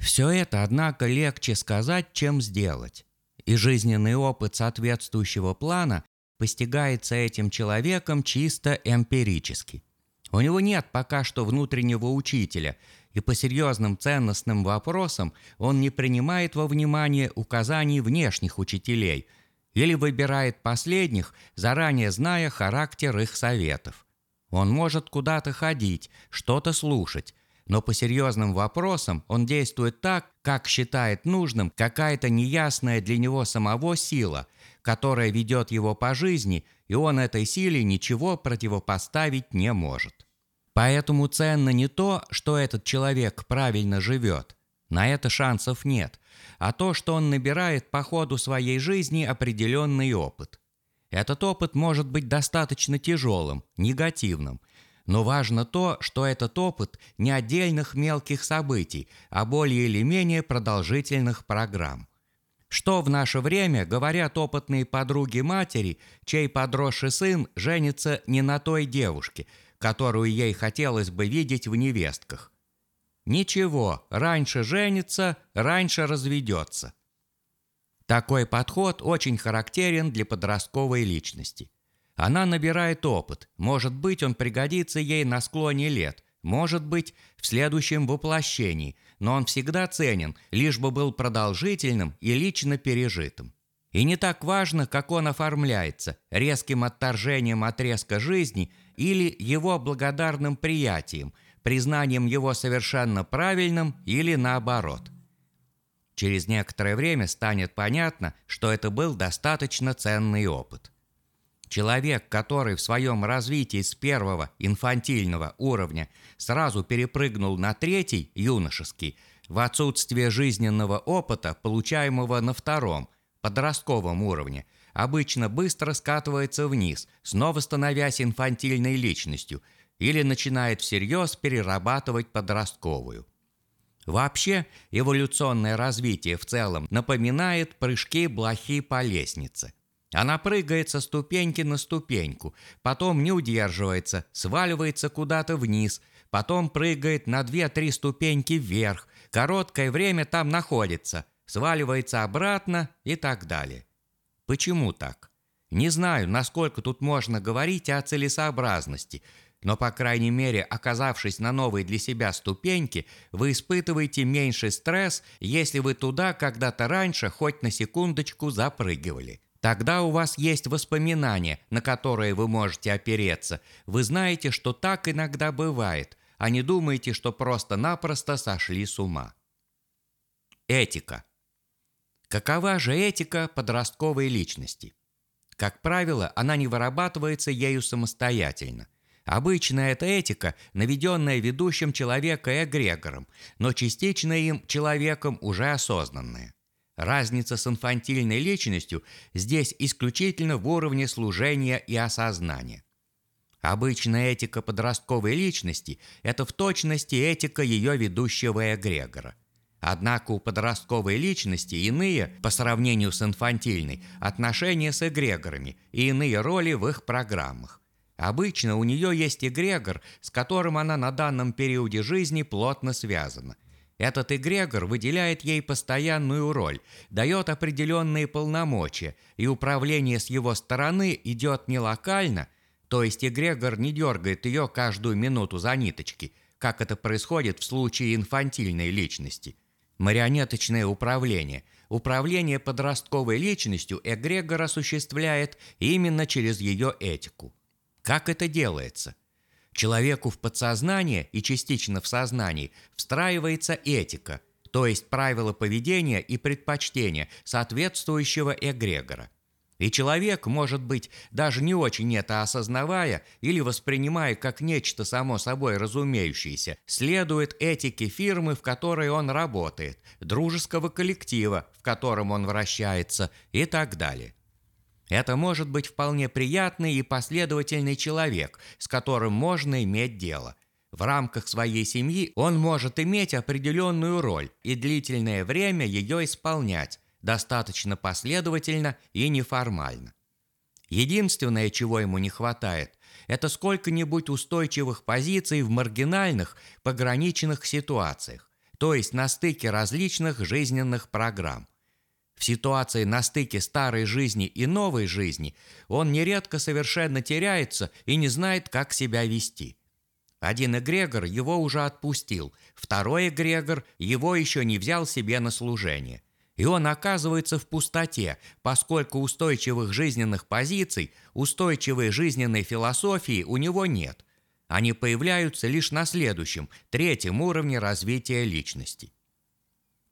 Все это, однако, легче сказать, чем сделать. И жизненный опыт соответствующего плана постигается этим человеком чисто эмпирически. У него нет пока что внутреннего учителя, и по серьезным ценностным вопросам он не принимает во внимание указаний внешних учителей или выбирает последних, заранее зная характер их советов. Он может куда-то ходить, что-то слушать, но по серьезным вопросам он действует так, как считает нужным какая-то неясная для него самого сила, которая ведет его по жизни, и он этой силе ничего противопоставить не может. Поэтому ценно не то, что этот человек правильно живет, на это шансов нет, а то, что он набирает по ходу своей жизни определенный опыт. Этот опыт может быть достаточно тяжелым, негативным, но важно то, что этот опыт не отдельных мелких событий, а более или менее продолжительных программ. Что в наше время говорят опытные подруги матери, чей подросший сын женится не на той девушке, которую ей хотелось бы видеть в невестках. Ничего, раньше женится, раньше разведется. Такой подход очень характерен для подростковой личности – она набирает опыт. Может быть, он пригодится ей на склоне лет. Может быть, в следующем воплощении. Но он всегда ценен, лишь бы был продолжительным и лично пережитым. И не так важно, как он оформляется – резким отторжением отрезка жизни или его благодарным приятием, признанием его совершенно правильным или наоборот. Через некоторое время станет понятно, что это был достаточно ценный опыт. Человек, который в своем развитии с первого инфантильного уровня сразу перепрыгнул на третий, юношеский, в отсутствие жизненного опыта, получаемого на втором, подростковом уровне, обычно быстро скатывается вниз, снова становясь инфантильной личностью, или начинает всерьез перерабатывать подростковую. Вообще, эволюционное развитие в целом напоминает прыжки блохи по лестнице – она прыгает со ступеньки на ступеньку, потом не удерживается, сваливается куда-то вниз, потом прыгает на две-три ступеньки вверх, короткое время там находится, сваливается обратно и так далее. Почему так? Не знаю, насколько тут можно говорить о целесообразности, но, по крайней мере, оказавшись на новой для себя ступеньке, вы испытываете меньший стресс, если вы туда когда-то раньше хоть на секундочку запрыгивали. Тогда у вас есть воспоминания, на которые вы можете опереться. Вы знаете, что так иногда бывает, а не думаете, что просто-напросто сошли с ума. Этика. Какова же этика подростковой личности? Как правило, она не вырабатывается ею самостоятельно. Обычно это этика, наведенная ведущим человека эгрегором, но частично им человеком уже осознанная. Разница с инфантильной личностью здесь исключительно в уровне служения и осознания. Обычная этика подростковой личности – это в точности этика ее ведущего эгрегора. Однако у подростковой личности иные, по сравнению с инфантильной, отношения с эгрегорами и иные роли в их программах. Обычно у нее есть эгрегор, с которым она на данном периоде жизни плотно связана – этот эгрегор выделяет ей постоянную роль, дает определенные полномочия, и управление с его стороны идет не локально, то есть эгрегор не дергает ее каждую минуту за ниточки, как это происходит в случае инфантильной личности. Марионеточное управление. Управление подростковой личностью эгрегор осуществляет именно через ее этику. Как это делается? Человеку в подсознание и частично в сознании встраивается этика, то есть правила поведения и предпочтения соответствующего эгрегора. И человек, может быть, даже не очень это осознавая или воспринимая как нечто само собой разумеющееся, следует этике фирмы, в которой он работает, дружеского коллектива, в котором он вращается и так далее. Это может быть вполне приятный и последовательный человек, с которым можно иметь дело. В рамках своей семьи он может иметь определенную роль и длительное время ее исполнять, достаточно последовательно и неформально. Единственное, чего ему не хватает, это сколько-нибудь устойчивых позиций в маргинальных, пограничных ситуациях. то есть на стыке различных жизненных программ. В ситуации на стыке старой жизни и новой жизни он нередко совершенно теряется и не знает, как себя вести. Один эгрегор его уже отпустил, второй эгрегор его еще не взял себе на служение. И он оказывается в пустоте, поскольку устойчивых жизненных позиций, устойчивой жизненной философии у него нет. Они появляются лишь на следующем, третьем уровне развития личности.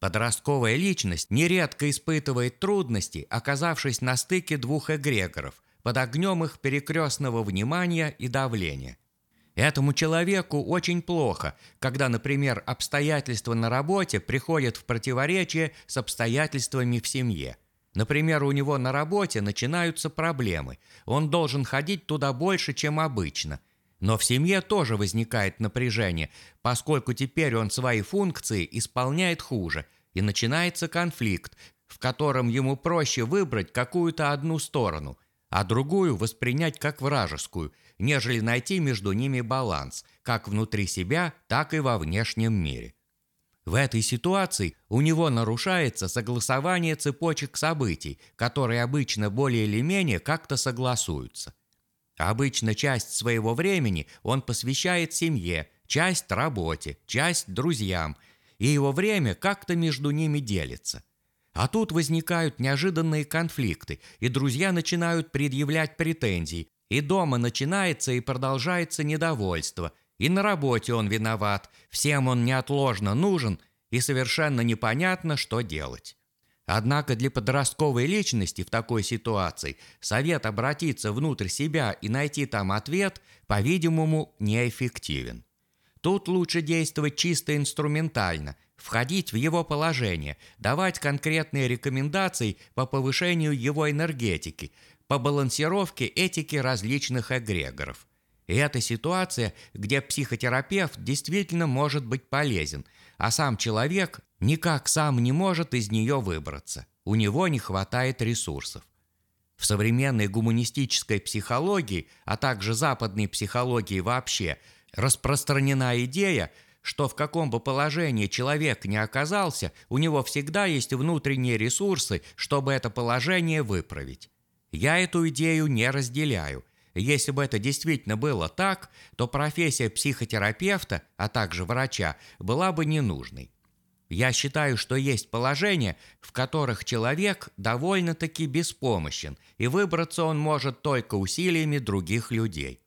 Подростковая личность нередко испытывает трудности, оказавшись на стыке двух эгрегоров, под огнем их перекрестного внимания и давления – Этому человеку очень плохо, когда, например, обстоятельства на работе приходят в противоречие с обстоятельствами в семье. Например, у него на работе начинаются проблемы. Он должен ходить туда больше, чем обычно. Но в семье тоже возникает напряжение, поскольку теперь он свои функции исполняет хуже, и начинается конфликт, в котором ему проще выбрать какую-то одну сторону, а другую воспринять как вражескую – нежели найти между ними баланс, как внутри себя, так и во внешнем мире. В этой ситуации у него нарушается согласование цепочек событий, которые обычно более или менее как-то согласуются. Обычно часть своего времени он посвящает семье, часть работе, часть друзьям, и его время как-то между ними делится. А тут возникают неожиданные конфликты, и друзья начинают предъявлять претензии, и дома начинается и продолжается недовольство, и на работе он виноват, всем он неотложно нужен, и совершенно непонятно, что делать. Однако для подростковой личности в такой ситуации совет обратиться внутрь себя и найти там ответ, по-видимому, неэффективен. Тут лучше действовать чисто инструментально, входить в его положение, давать конкретные рекомендации по повышению его энергетики, по балансировке этики различных эгрегоров. И это ситуация, где психотерапевт действительно может быть полезен, а сам человек никак сам не может из нее выбраться. У него не хватает ресурсов. В современной гуманистической психологии, а также западной психологии вообще, распространена идея, что в каком бы положении человек не оказался, у него всегда есть внутренние ресурсы, чтобы это положение выправить. Я эту идею не разделяю. Если бы это действительно было так, то профессия психотерапевта, а также врача, была бы ненужной. Я считаю, что есть положения, в которых человек довольно-таки беспомощен, и выбраться он может только усилиями других людей.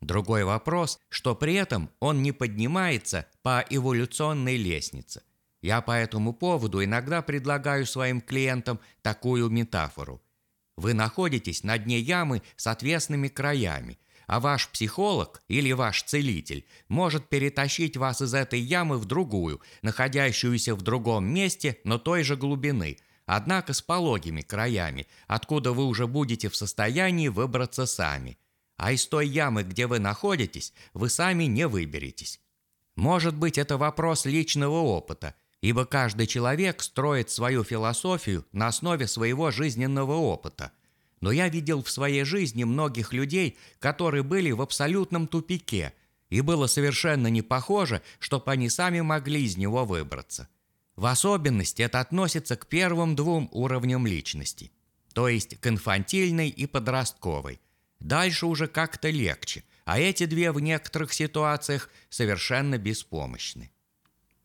Другой вопрос, что при этом он не поднимается по эволюционной лестнице. Я по этому поводу иногда предлагаю своим клиентам такую метафору. Вы находитесь на дне ямы с отвесными краями, а ваш психолог или ваш целитель может перетащить вас из этой ямы в другую, находящуюся в другом месте, но той же глубины, однако с пологими краями, откуда вы уже будете в состоянии выбраться сами. А из той ямы, где вы находитесь, вы сами не выберетесь. Может быть, это вопрос личного опыта – ибо каждый человек строит свою философию на основе своего жизненного опыта. Но я видел в своей жизни многих людей, которые были в абсолютном тупике, и было совершенно не похоже, чтобы они сами могли из него выбраться. В особенности это относится к первым двум уровням личности, то есть к инфантильной и подростковой. Дальше уже как-то легче, а эти две в некоторых ситуациях совершенно беспомощны.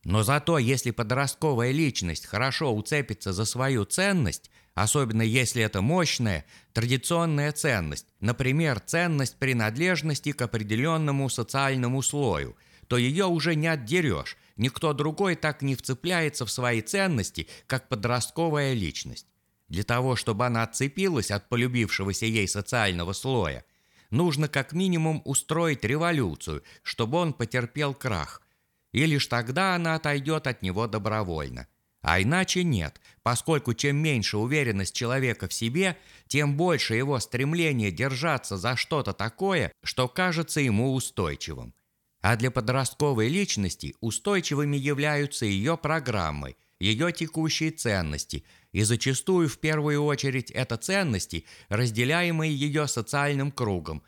Но зато, если подростковая личность хорошо уцепится за свою ценность, особенно если это мощная, традиционная ценность, например, ценность принадлежности к определенному социальному слою, то ее уже не отдерешь, никто другой так не вцепляется в свои ценности, как подростковая личность. Для того, чтобы она отцепилась от полюбившегося ей социального слоя, нужно как минимум устроить революцию, чтобы он потерпел крах – и лишь тогда она отойдет от него добровольно. А иначе нет, поскольку чем меньше уверенность человека в себе, тем больше его стремление держаться за что-то такое, что кажется ему устойчивым. А для подростковой личности устойчивыми являются ее программы, ее текущие ценности, и зачастую в первую очередь это ценности, разделяемые ее социальным кругом,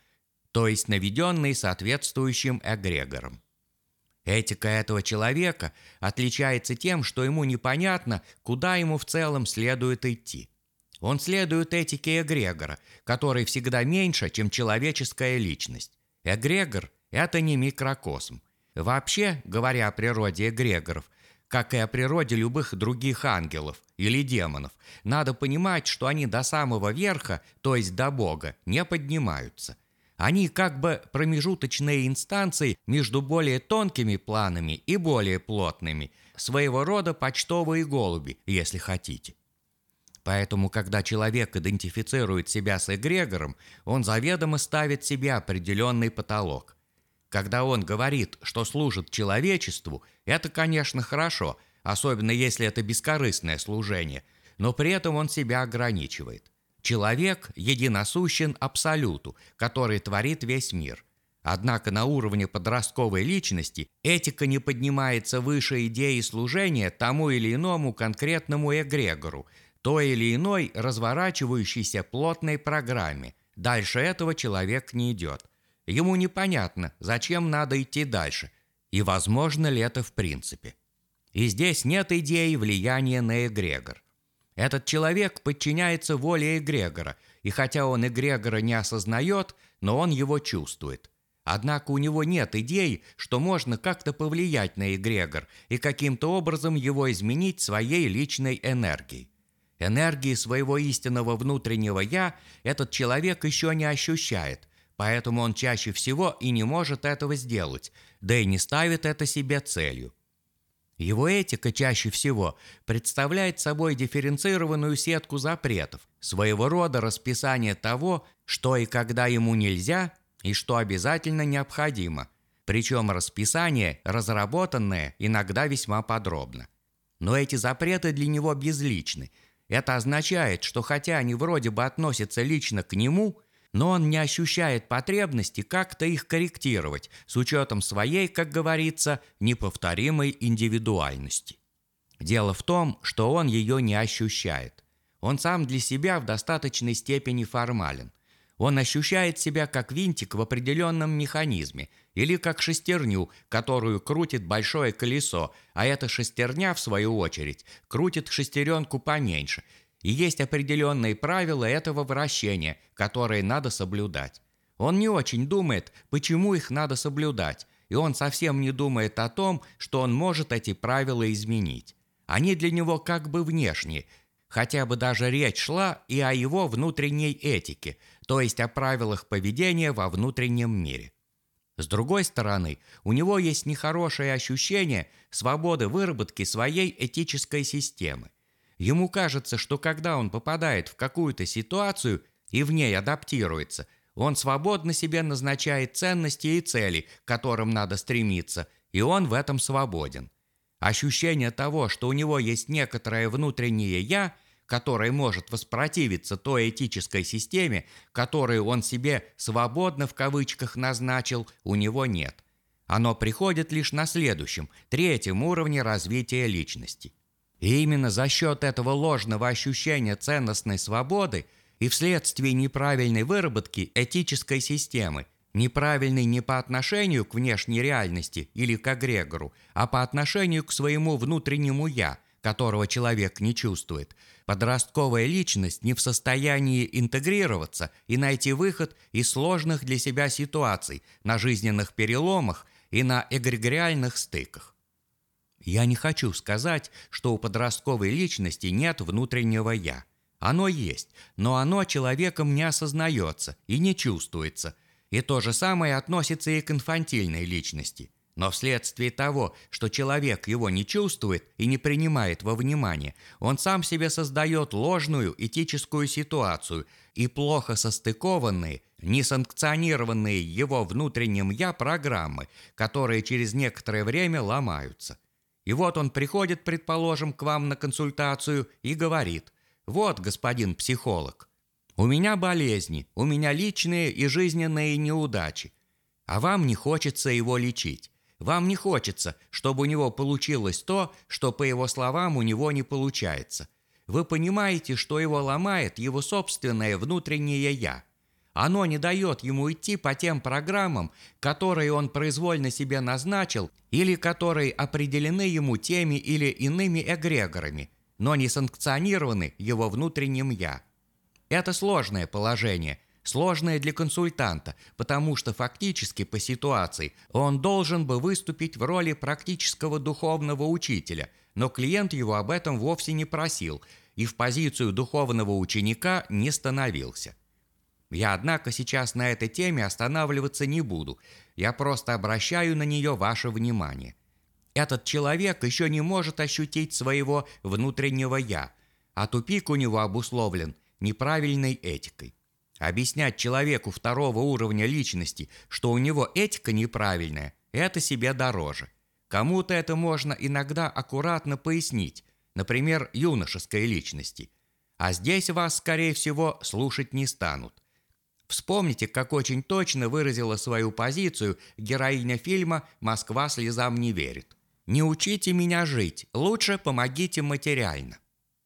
то есть наведенные соответствующим эгрегором. Этика этого человека отличается тем, что ему непонятно, куда ему в целом следует идти. Он следует этике эгрегора, который всегда меньше, чем человеческая личность. Эгрегор – это не микрокосм. Вообще, говоря о природе эгрегоров, как и о природе любых других ангелов или демонов, надо понимать, что они до самого верха, то есть до Бога, не поднимаются. Они как бы промежуточные инстанции между более тонкими планами и более плотными, своего рода почтовые голуби, если хотите. Поэтому, когда человек идентифицирует себя с эгрегором, он заведомо ставит себе определенный потолок. Когда он говорит, что служит человечеству, это, конечно, хорошо, особенно если это бескорыстное служение, но при этом он себя ограничивает. Человек единосущен абсолюту, который творит весь мир. Однако на уровне подростковой личности этика не поднимается выше идеи служения тому или иному конкретному эгрегору, той или иной разворачивающейся плотной программе. Дальше этого человек не идет. Ему непонятно, зачем надо идти дальше, и возможно ли это в принципе. И здесь нет идеи влияния на эгрегор. Этот человек подчиняется воле эгрегора, и хотя он эгрегора не осознает, но он его чувствует. Однако у него нет идей, что можно как-то повлиять на эгрегор и каким-то образом его изменить своей личной энергией. Энергии своего истинного внутреннего «я» этот человек еще не ощущает, поэтому он чаще всего и не может этого сделать, да и не ставит это себе целью. Его этика чаще всего представляет собой дифференцированную сетку запретов, своего рода расписание того, что и когда ему нельзя и что обязательно необходимо, причем расписание, разработанное иногда весьма подробно. Но эти запреты для него безличны. Это означает, что хотя они вроде бы относятся лично к нему – но он не ощущает потребности как-то их корректировать с учетом своей, как говорится, неповторимой индивидуальности. Дело в том, что он ее не ощущает. Он сам для себя в достаточной степени формален. Он ощущает себя как винтик в определенном механизме или как шестерню, которую крутит большое колесо, а эта шестерня, в свою очередь, крутит шестеренку поменьше – и есть определенные правила этого вращения, которые надо соблюдать. Он не очень думает, почему их надо соблюдать, и он совсем не думает о том, что он может эти правила изменить. Они для него как бы внешние, хотя бы даже речь шла и о его внутренней этике, то есть о правилах поведения во внутреннем мире. С другой стороны, у него есть нехорошее ощущение свободы выработки своей этической системы – Ему кажется, что когда он попадает в какую-то ситуацию и в ней адаптируется, он свободно себе назначает ценности и цели, к которым надо стремиться, и он в этом свободен. Ощущение того, что у него есть некоторое внутреннее «я», которое может воспротивиться той этической системе, которую он себе «свободно» в кавычках назначил, у него нет. Оно приходит лишь на следующем, третьем уровне развития личности – и именно за счет этого ложного ощущения ценностной свободы и вследствие неправильной выработки этической системы, неправильной не по отношению к внешней реальности или к эгрегору, а по отношению к своему внутреннему «я», которого человек не чувствует, подростковая личность не в состоянии интегрироваться и найти выход из сложных для себя ситуаций на жизненных переломах и на эгрегориальных стыках. Я не хочу сказать, что у подростковой личности нет внутреннего «я». Оно есть, но оно человеком не осознается и не чувствуется. И то же самое относится и к инфантильной личности. Но вследствие того, что человек его не чувствует и не принимает во внимание, он сам себе создает ложную этическую ситуацию и плохо состыкованные, несанкционированные его внутренним «я» программы, которые через некоторое время ломаются. И вот он приходит, предположим, к вам на консультацию и говорит, вот, господин психолог, у меня болезни, у меня личные и жизненные неудачи, а вам не хочется его лечить. Вам не хочется, чтобы у него получилось то, что, по его словам, у него не получается. Вы понимаете, что его ломает его собственное внутреннее «я». Оно не дает ему идти по тем программам, которые он произвольно себе назначил или которые определены ему теми или иными эгрегорами, но не санкционированы его внутренним «я». Это сложное положение, сложное для консультанта, потому что фактически по ситуации он должен бы выступить в роли практического духовного учителя, но клиент его об этом вовсе не просил и в позицию духовного ученика не становился. Я, однако, сейчас на этой теме останавливаться не буду. Я просто обращаю на нее ваше внимание. Этот человек еще не может ощутить своего внутреннего «я», а тупик у него обусловлен неправильной этикой. Объяснять человеку второго уровня личности, что у него этика неправильная, это себе дороже. Кому-то это можно иногда аккуратно пояснить, например, юношеской личности. А здесь вас, скорее всего, слушать не станут. Вспомните, как очень точно выразила свою позицию героиня фильма «Москва слезам не верит». «Не учите меня жить, лучше помогите материально».